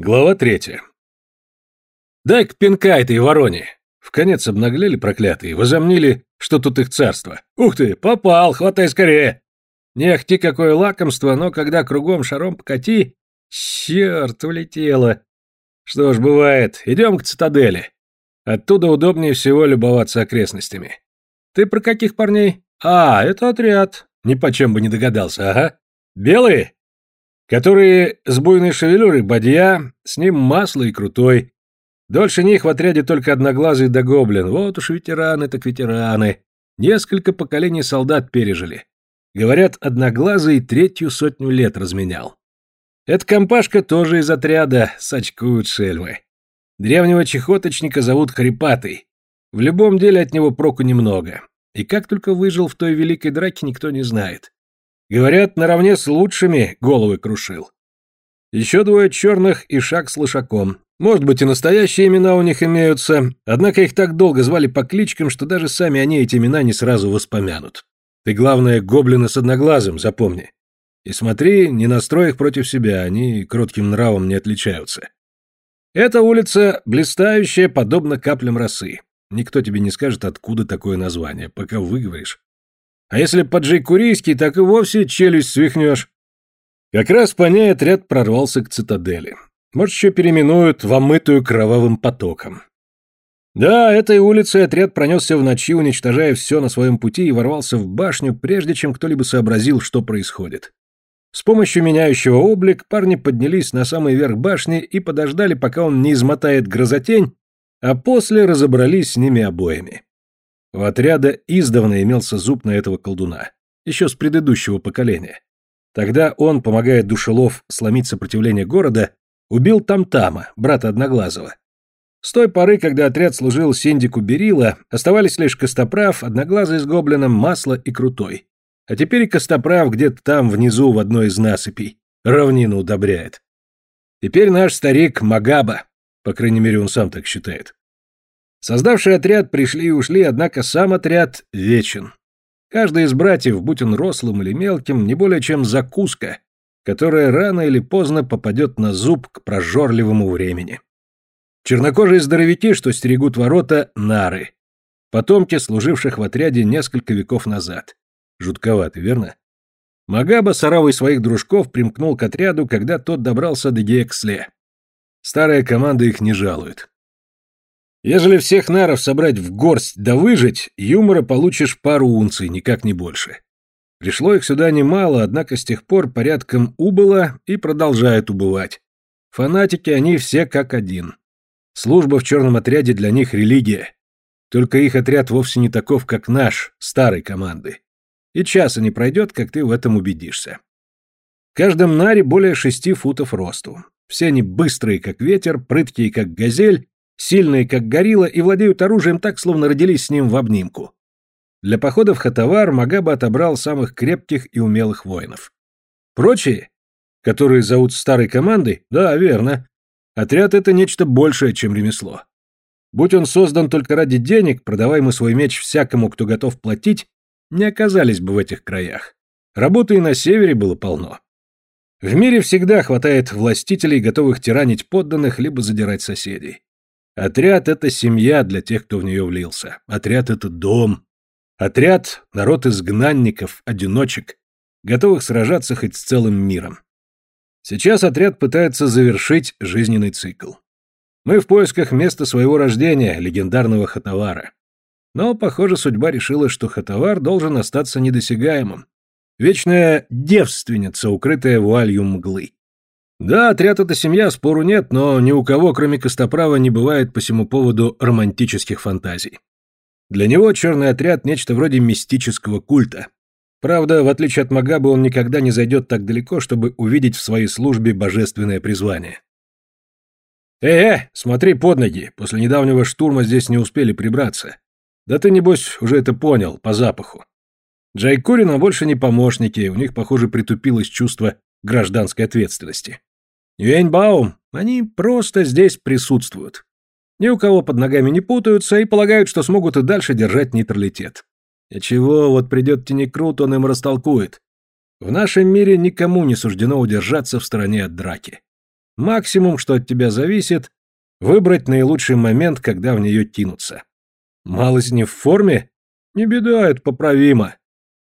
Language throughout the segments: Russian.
Глава третья. Дай-ка пинка этой вороне. В конец обнаглели проклятые, возомнили, что тут их царство. Ух ты, попал, хватай скорее. Не ахти какое лакомство, но когда кругом шаром покати... Черт, улетело. Что ж, бывает, идем к цитадели. Оттуда удобнее всего любоваться окрестностями. Ты про каких парней? А, это отряд. Ни почем бы не догадался, ага. Белые? Которые с буйной шевелюрой бадья, с ним масло и крутой. Дольше них в отряде только одноглазый да гоблин. Вот уж ветераны так ветераны. Несколько поколений солдат пережили. Говорят, одноглазый третью сотню лет разменял. Эта компашка тоже из отряда, сочкуют шельмы. Древнего чехоточника зовут Хрипатый. В любом деле от него проку немного. И как только выжил в той великой драке, никто не знает. Говорят, наравне с лучшими головы крушил. Еще двое черных и шаг с лошаком. Может быть, и настоящие имена у них имеются, однако их так долго звали по кличкам, что даже сами они эти имена не сразу воспомянут. Ты, главное, гоблина с одноглазым, запомни. И смотри, не настрой их против себя, они кротким нравом не отличаются. Эта улица блистающая, подобно каплям росы. Никто тебе не скажет, откуда такое название, пока выговоришь. А если поджей курийский, так и вовсе челюсть свихнешь. Как раз по ней отряд прорвался к цитадели. Может, еще переименуют в омытую кровавым потоком. Да, этой улицей отряд пронесся в ночи, уничтожая все на своем пути и ворвался в башню, прежде чем кто-либо сообразил, что происходит. С помощью меняющего облик парни поднялись на самый верх башни и подождали, пока он не измотает грозотень, а после разобрались с ними обоими. У отряда издавна имелся зуб на этого колдуна, еще с предыдущего поколения. Тогда он, помогая Душелов сломить сопротивление города, убил Тамтама, брата Одноглазого. С той поры, когда отряд служил синдику Берила, оставались лишь Костоправ, Одноглазый с Гоблином, Масло и Крутой. А теперь и Костоправ где-то там, внизу, в одной из насыпей. Равнину удобряет. Теперь наш старик Магаба, по крайней мере, он сам так считает. Создавший отряд пришли и ушли, однако сам отряд вечен. Каждый из братьев, будь он рослым или мелким, не более чем закуска, которая рано или поздно попадет на зуб к прожорливому времени. Чернокожие здоровяки, что стерегут ворота, нары. Потомки, служивших в отряде несколько веков назад. Жутковато, верно? Магаба с своих дружков примкнул к отряду, когда тот добрался до Геексле. Старая команда их не жалует. Ежели всех наров собрать в горсть да выжить, юмора получишь пару унций, никак не больше. Пришло их сюда немало, однако с тех пор порядком убыло и продолжает убывать. Фанатики они все как один. Служба в черном отряде для них религия. Только их отряд вовсе не таков, как наш, старой команды. И часа не пройдет, как ты в этом убедишься. В каждом наре более шести футов росту. Все они быстрые, как ветер, прыткие, как газель, сильные, как горилла, и владеют оружием так, словно родились с ним в обнимку. Для похода в Хатавар Магаба отобрал самых крепких и умелых воинов. Прочие, которые зовут старой командой, да, верно, отряд — это нечто большее, чем ремесло. Будь он создан только ради денег, продавай ему свой меч всякому, кто готов платить, не оказались бы в этих краях. Работы и на севере было полно. В мире всегда хватает властителей, готовых тиранить подданных, либо задирать соседей. Отряд — это семья для тех, кто в нее влился. Отряд — это дом. Отряд — народ изгнанников, одиночек, готовых сражаться хоть с целым миром. Сейчас отряд пытается завершить жизненный цикл. Мы в поисках места своего рождения, легендарного Хатавара. Но, похоже, судьба решила, что Хатавар должен остаться недосягаемым. Вечная девственница, укрытая вуалью мглы. Да, отряд — это семья, спору нет, но ни у кого, кроме Костоправа, не бывает по всему поводу романтических фантазий. Для него черный отряд — нечто вроде мистического культа. Правда, в отличие от Магабы, он никогда не зайдет так далеко, чтобы увидеть в своей службе божественное призвание. «Э-э, смотри под ноги, после недавнего штурма здесь не успели прибраться. Да ты, небось, уже это понял, по запаху. Джайкурина больше не помощники, у них, похоже, притупилось чувство гражданской ответственности. Юэньбаум, они просто здесь присутствуют. Ни у кого под ногами не путаются и полагают, что смогут и дальше держать нейтралитет. И чего, вот придет Тинекрут, он им растолкует. В нашем мире никому не суждено удержаться в стороне от драки. Максимум, что от тебя зависит, выбрать наилучший момент, когда в нее кинуться. Малость не в форме? Не беда, это поправимо.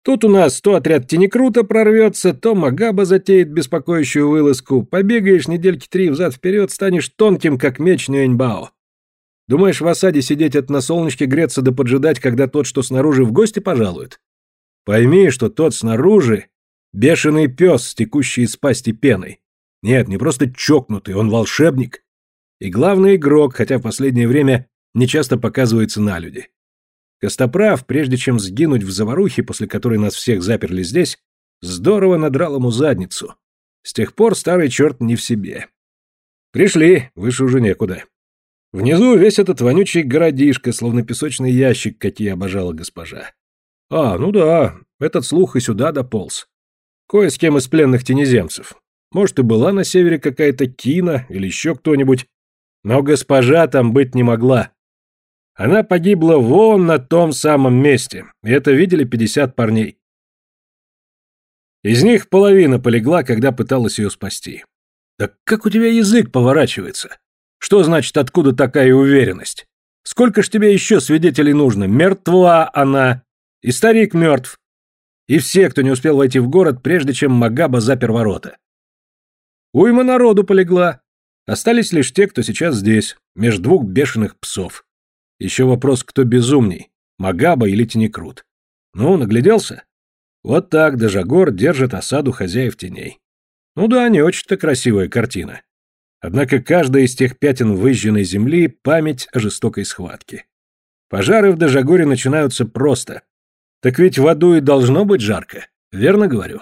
Тут у нас то отряд Тенекрута прорвется, то Магаба затеет беспокоящую вылазку. Побегаешь недельки три взад-вперед, станешь тонким, как меч Нюэньбао. Думаешь, в осаде сидеть это на солнышке греться да поджидать, когда тот, что снаружи, в гости пожалует? Пойми, что тот снаружи — бешеный пес, текущий из пасти пеной. Нет, не просто чокнутый, он волшебник. И главный игрок, хотя в последнее время не часто показывается на люди. Костоправ, прежде чем сгинуть в заварухе, после которой нас всех заперли здесь, здорово надрал ему задницу. С тех пор старый черт не в себе. Пришли, выше уже некуда. Внизу весь этот вонючий городишко, словно песочный ящик, какие обожала госпожа. А, ну да, этот слух и сюда дополз. Кое с кем из пленных тенеземцев. Может, и была на севере какая-то Кина или еще кто-нибудь. Но госпожа там быть не могла. Она погибла вон на том самом месте, и это видели 50 парней. Из них половина полегла, когда пыталась ее спасти. Так как у тебя язык поворачивается? Что значит, откуда такая уверенность? Сколько ж тебе еще свидетелей нужно? Мертва она. И старик мертв. И все, кто не успел войти в город, прежде чем Магаба запер ворота. Уйма народу полегла. Остались лишь те, кто сейчас здесь, между двух бешеных псов. Еще вопрос, кто безумней, Магаба или Тенекрут. Ну, нагляделся? Вот так Дежагор держит осаду хозяев теней. Ну да, не очень-то красивая картина. Однако каждая из тех пятен выжженной земли — память о жестокой схватке. Пожары в Дежагоре начинаются просто. Так ведь в аду и должно быть жарко, верно говорю?